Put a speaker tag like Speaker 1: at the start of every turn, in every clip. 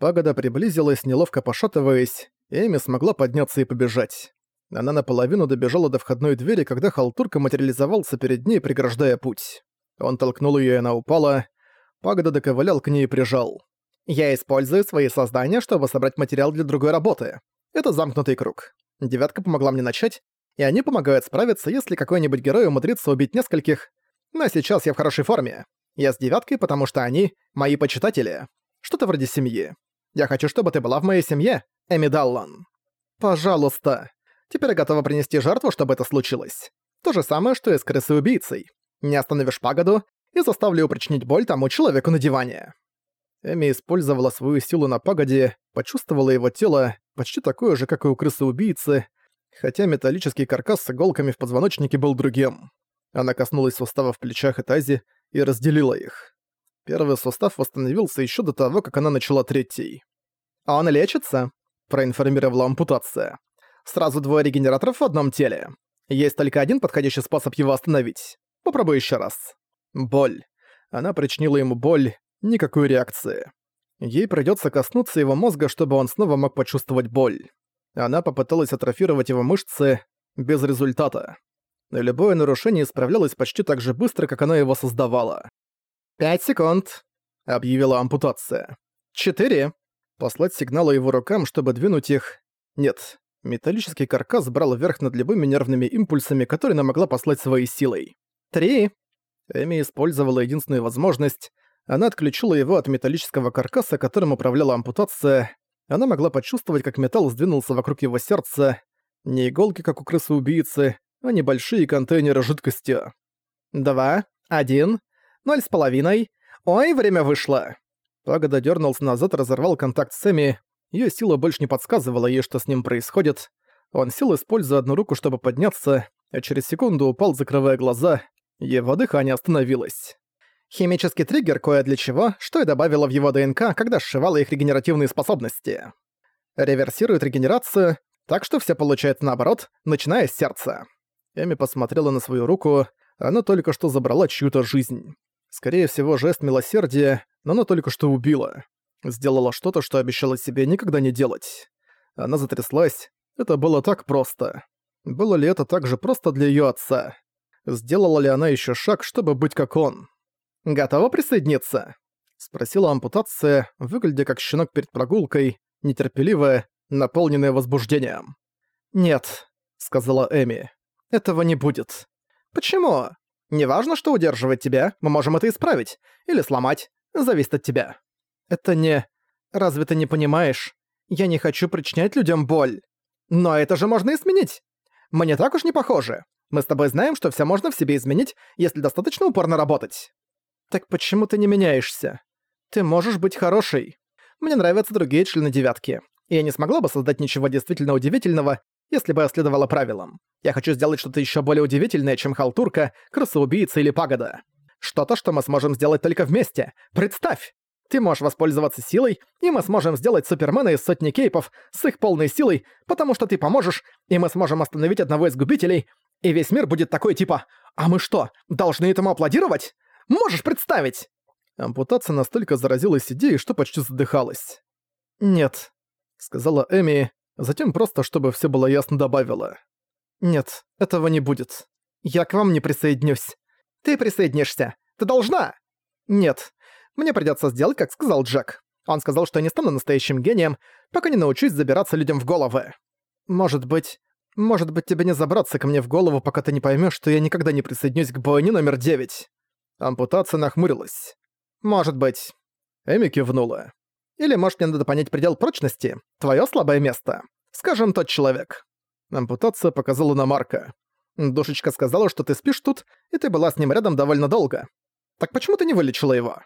Speaker 1: Пагода приблизилась, неловко пошатываясь, Эми смогла подняться и побежать. Она наполовину добежала до входной двери, когда халтурка материализовался перед ней, преграждая путь. Он толкнул её, и она упала. Пагода доковылял к ней и прижал. «Я использую свои создания, чтобы собрать материал для другой работы. Это замкнутый круг. Девятка помогла мне начать, и они помогают справиться, если какой-нибудь герой умудрится убить нескольких. Но сейчас я в хорошей форме. Я с девяткой, потому что они — мои почитатели. Что-то вроде семьи. Я хочу, чтобы ты была в моей семье, Эми Даллан. Пожалуйста. Теперь я готова принести жертву, чтобы это случилось. То же самое, что и с крысой-убийцей. Не остановишь пагоду и заставлю причинить боль тому человеку на диване. Эми использовала свою силу на пагоде, почувствовала его тело, почти такое же, как и у крысы-убийцы, хотя металлический каркас с иголками в позвоночнике был другим. Она коснулась суставов в плечах и тазе и разделила их. Первый сустав восстановился еще до того, как она начала третий. «А он лечится?» – проинформировала ампутация. «Сразу двое регенераторов в одном теле. Есть только один подходящий способ его остановить. Попробуй еще раз». Боль. Она причинила ему боль, никакой реакции. Ей придется коснуться его мозга, чтобы он снова мог почувствовать боль. Она попыталась атрофировать его мышцы без результата. Любое нарушение исправлялось почти так же быстро, как она его создавала. «Пять секунд», — объявила ампутация. «Четыре». Послать сигналы его рукам, чтобы двинуть их... Нет, металлический каркас брал верх над любыми нервными импульсами, которые она могла послать своей силой. «Три». Эми использовала единственную возможность. Она отключила его от металлического каркаса, которым управляла ампутация. Она могла почувствовать, как металл сдвинулся вокруг его сердца. Не иголки, как у крысы-убийцы, а небольшие контейнеры жидкостью. «Два, один, ноль с половиной. Ой, время вышло!» Пагода дернулся назад разорвал контакт с Эми. Её сила больше не подсказывала ей, что с ним происходит. Он сел, используя одну руку, чтобы подняться, а через секунду упал, закрывая глаза. Его дыхание остановилось. Химический триггер кое для чего, что и добавила в его ДНК, когда сшивала их регенеративные способности. Реверсирует регенерацию, так что все получается наоборот, начиная с сердца. Эми посмотрела на свою руку, она только что забрала чью-то жизнь. Скорее всего, жест милосердия, но она только что убила. Сделала что-то, что обещала себе никогда не делать. Она затряслась. Это было так просто. Было ли это так же просто для её отца? Сделала ли она ещё шаг, чтобы быть как он? «Готова присоединиться?» — спросила ампутация, выглядя как щенок перед прогулкой, нетерпеливая, наполненная возбуждением. «Нет», — сказала Эми. «Этого не будет». «Почему? Неважно, что удерживает тебя, мы можем это исправить. Или сломать. Зависит от тебя». «Это не... Разве ты не понимаешь? Я не хочу причинять людям боль. Но это же можно изменить. Мы не так уж не похожи. Мы с тобой знаем, что все можно в себе изменить, если достаточно упорно работать». «Так почему ты не меняешься? Ты можешь быть хорошей. Мне нравятся другие члены девятки. И я не смогла бы создать ничего действительно удивительного, если бы я следовала правилам. Я хочу сделать что-то еще более удивительное, чем халтурка, крысоубийца или пагода. Что-то, что мы сможем сделать только вместе. Представь! Ты можешь воспользоваться силой, и мы сможем сделать Супермена из сотни кейпов с их полной силой, потому что ты поможешь, и мы сможем остановить одного из губителей, и весь мир будет такой типа «А мы что, должны этому аплодировать?» Можешь представить?» Ампутация настолько заразилась идеей, что почти задыхалась. «Нет», — сказала Эми, затем просто, чтобы все было ясно, добавила. «Нет, этого не будет. Я к вам не присоединюсь. Ты присоединишься. Ты должна!» «Нет. Мне придется сделать, как сказал Джек. Он сказал, что я не стану настоящим гением, пока не научусь забираться людям в головы. Может быть... Может быть, тебе не забраться ко мне в голову, пока ты не поймешь, что я никогда не присоединюсь к бойне номер девять. Ампутация нахмурилась. «Может быть». Эми кивнула. «Или, может, мне надо понять предел прочности? Твоё слабое место. Скажем, тот человек». Ампутация показала на Марка. «Душечка сказала, что ты спишь тут, и ты была с ним рядом довольно долго. Так почему ты не вылечила его?»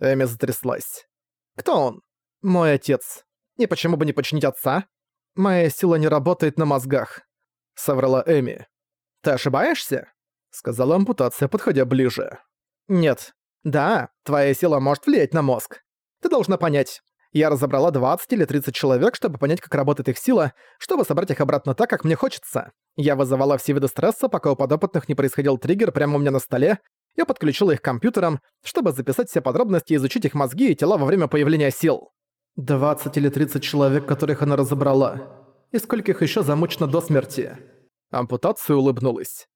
Speaker 1: Эми затряслась. «Кто он?» «Мой отец. И почему бы не починить отца?» «Моя сила не работает на мозгах», — соврала Эми. «Ты ошибаешься?» — сказала ампутация, подходя ближе. Нет. Да, твоя сила может влиять на мозг. Ты должна понять. Я разобрала 20 или 30 человек, чтобы понять, как работает их сила, чтобы собрать их обратно так, как мне хочется. Я вызывала все виды стресса, пока у подопытных не происходил триггер прямо у меня на столе. Я подключила их к компьютерам, чтобы записать все подробности и изучить их мозги и тела во время появления сил. 20 или 30 человек, которых она разобрала. И скольких еще замучено до смерти. Ампутация улыбнулась.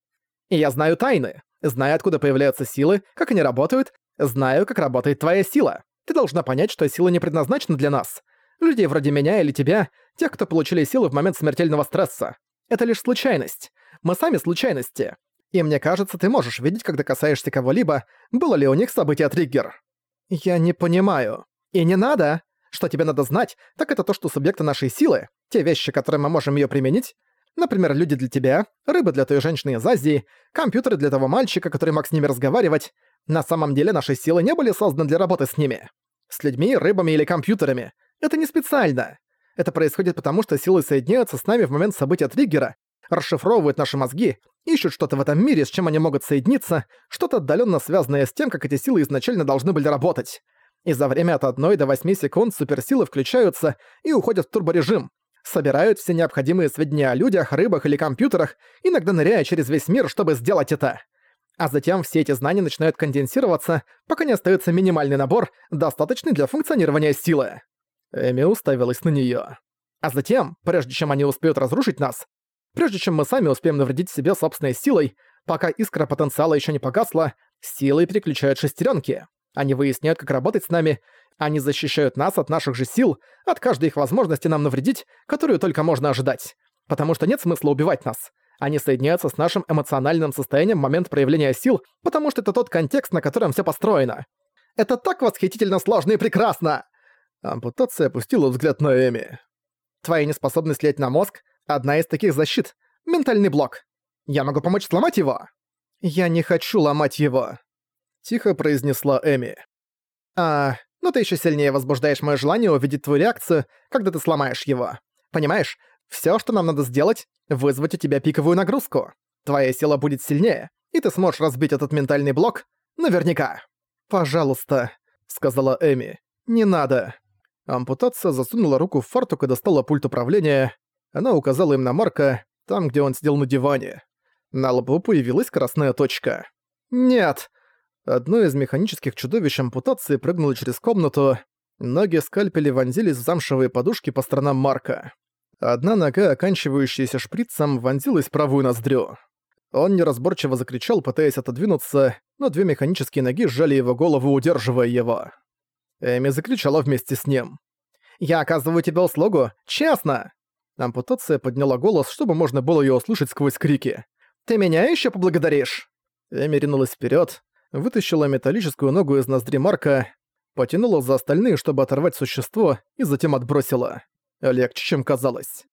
Speaker 1: И я знаю тайны. Знаю, откуда появляются силы, как они работают. Знаю, как работает твоя сила. Ты должна понять, что сила не предназначена для нас. Людей вроде меня или тебя, тех, кто получили силу в момент смертельного стресса. Это лишь случайность. Мы сами случайности. И мне кажется, ты можешь видеть, когда касаешься кого-либо, было ли у них событие-триггер. Я не понимаю. И не надо. Что тебе надо знать, так это то, что субъекты нашей силы, те вещи, которые мы можем ее применить, например, люди для тебя, рыбы для той женщины из Азии, компьютеры для того мальчика, который мог с ними разговаривать, на самом деле наши силы не были созданы для работы с ними. С людьми, рыбами или компьютерами. Это не специально. Это происходит потому, что силы соединяются с нами в момент события триггера, расшифровывают наши мозги, ищут что-то в этом мире, с чем они могут соединиться, что-то отдаленно связанное с тем, как эти силы изначально должны были работать и за время от 1 до 8 секунд суперсилы включаются и уходят в турборежим, собирают все необходимые сведения о людях, рыбах или компьютерах, иногда ныряя через весь мир, чтобы сделать это. А затем все эти знания начинают конденсироваться, пока не остается минимальный набор, достаточный для функционирования силы. Эми уставилась на неё. А затем, прежде чем они успеют разрушить нас, прежде чем мы сами успеем навредить себе собственной силой, пока искра потенциала ещё не погасла, силой переключают шестерёнки. Они выясняют, как работать с нами, они защищают нас от наших же сил, от каждой их возможности нам навредить, которую только можно ожидать. Потому что нет смысла убивать нас. Они соединяются с нашим эмоциональным состоянием в момент проявления сил, потому что это тот контекст, на котором все построено. Это так восхитительно сложно и прекрасно!» Ампутация опустила взгляд на Эми. «Твоя неспособность леть на мозг — одна из таких защит. Ментальный блок. Я могу помочь сломать его?» «Я не хочу ломать его», тихо произнесла Эми. «А, ну ты еще сильнее возбуждаешь мое желание увидеть твою реакцию, когда ты сломаешь его. Понимаешь, все, что нам надо сделать, вызвать у тебя пиковую нагрузку. Твоя сила будет сильнее, и ты сможешь разбить этот ментальный блок. Наверняка». «Пожалуйста», — сказала Эми. «Не надо». Ампутация засунула руку в фартук и достала пульт управления. Она указала им на Марка, там, где он сидел на диване. На лбу появилась красная точка. «Нет!» Одно из механических чудовищ ампутации прыгнуло через комнату, ноги скальпели вонзились в замшевые подушки по сторонам Марка. Одна нога, оканчивающаяся шприцем, вонзилась в правую ноздрю. Он неразборчиво закричал, пытаясь отодвинуться, но две механические ноги сжали его голову, удерживая его. Эми закричала вместе с ним. «Я оказываю тебе услугу! Честно!» Ампутация подняла голос, чтобы можно было её услышать сквозь крики. «Ты меня ещё поблагодаришь?» Эми ринулась вперед, вытащила металлическую ногу из ноздри Марка, потянула за остальные, чтобы оторвать существо, и затем отбросила. Легче, чем казалось.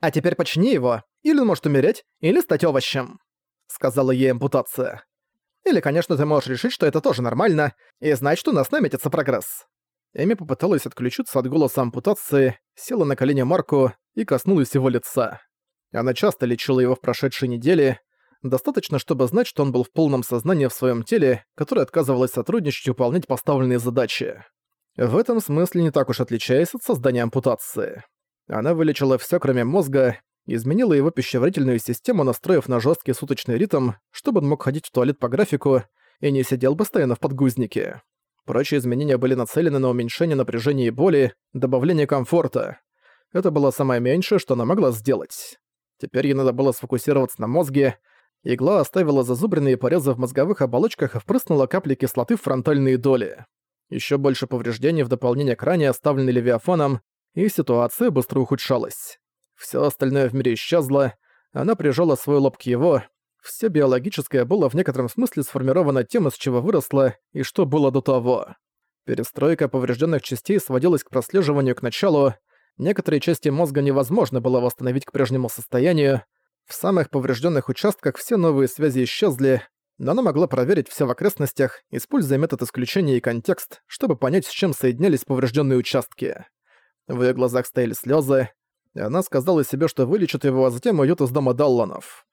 Speaker 1: «А теперь почини его, или он может умереть, или стать овощем», — сказала ей ампутация. «Или, конечно, ты можешь решить, что это тоже нормально, и знать, что у нас наметится прогресс». Эми попыталась отключиться от голоса ампутации, села на колени Марку и коснулась его лица. Она часто лечила его в прошедшей неделе, Достаточно, чтобы знать, что он был в полном сознании в своем теле, которое отказывалось сотрудничать и выполнять поставленные задачи. В этом смысле не так уж отличаясь от создания ампутации. Она вылечила все, кроме мозга, изменила его пищеварительную систему, настроив на жесткий суточный ритм, чтобы он мог ходить в туалет по графику и не сидел постоянно в подгузнике. Прочие изменения были нацелены на уменьшение напряжения и боли, добавление комфорта. Это было самое меньшее, что она могла сделать. Теперь ей надо было сфокусироваться на мозге, Игла оставила зазубренные порезы в мозговых оболочках и впрыснула капли кислоты в фронтальные доли. Еще больше повреждений в дополнение к ранее оставленной Левиафаном, и ситуация быстро ухудшалась. Все остальное в мире исчезло, она прижала свой лоб к его, все биологическое было в некотором смысле сформировано тем, из чего выросло и что было до того. Перестройка поврежденных частей сводилась к прослеживанию к началу, некоторые части мозга невозможно было восстановить к прежнему состоянию, в самых поврежденных участках все новые связи исчезли, но она могла проверить все в окрестностях, используя метод исключения и контекст, чтобы понять, с чем соединялись поврежденные участки. В ее глазах стояли слезы, и она сказала себе, что вылечит его, а затем уйдет из дома Далланов.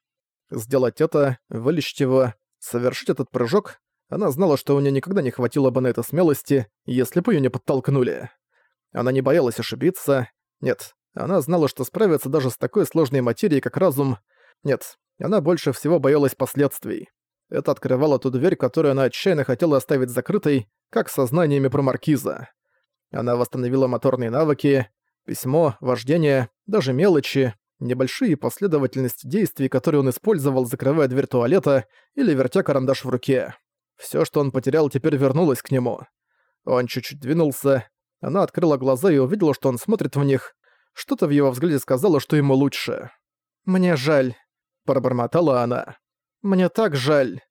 Speaker 1: Сделать это, вылечить его, совершить этот прыжок, она знала, что у нее никогда не хватило бы на это смелости, если бы ее не подтолкнули. Она не боялась ошибиться. Нет, она знала, что справится даже с такой сложной материей, как разум. Нет, она больше всего боялась последствий. Это открывало ту дверь, которую она отчаянно хотела оставить закрытой, как сознаниями про Маркиза. Она восстановила моторные навыки, письмо, вождение, даже мелочи, небольшие последовательности действий, которые он использовал, закрывая дверь туалета или вертя карандаш в руке. Всё, что он потерял, теперь вернулось к нему. Он чуть-чуть двинулся, она открыла глаза и увидела, что он смотрит в них. Что-то в его взгляде сказало, что ему лучше. «Мне жаль», — пробормотала она. «Мне так жаль».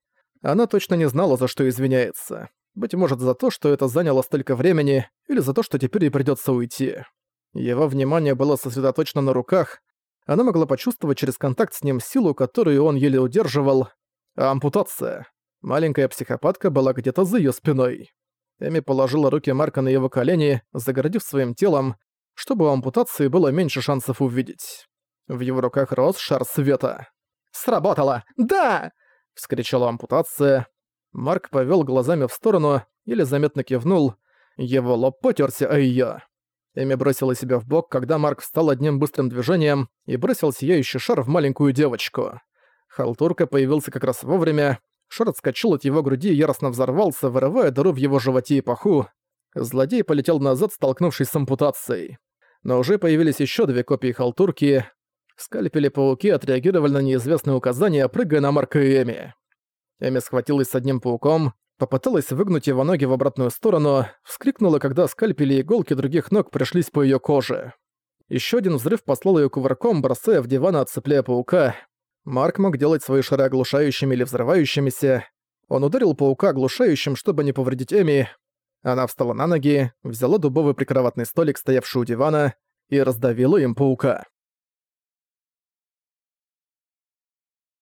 Speaker 1: Она точно не знала, за что извиняется. Быть может, за то, что это заняло столько времени, или за то, что теперь ей придётся уйти. Его внимание было сосредоточено на руках, она могла почувствовать через контакт с ним силу, которую он еле удерживал. А ампутация. Маленькая психопатка была где-то за её спиной. Эми положила руки Марка на его колени, загородив своим телом, чтобы у ампутации было меньше шансов увидеть. В его руках рос шар света. «Сработало! Да!» — вскричала ампутация. Марк повёл глазами в сторону или заметно кивнул. Его лоб потёрся о её. Эми бросила себя в бок, когда Марк встал одним быстрым движением и бросил сияющий шар в маленькую девочку. Халтурка появился как раз вовремя, шар отскочил от его груди и яростно взорвался, вырывая дыру в его животе и паху. Злодей полетел назад, столкнувшись с ампутацией. Но уже появились еще две копии халтурки. Скальпели-пауки отреагировали на неизвестные указания, прыгая на Марка и Эми. Эми схватилась с одним пауком, попыталась выгнуть его ноги в обратную сторону, вскрикнула, когда скальпели и иголки других ног пришлись по ее коже. Еще один взрыв послал ее кувырком, бросая в диван, отцепляя паука. Марк мог делать свои шары оглушающими или взрывающимися. Он ударил паука оглушающим, чтобы не повредить Эми. Она встала на ноги, взяла дубовый прикроватный столик, стоявший у дивана, и раздавила им паука.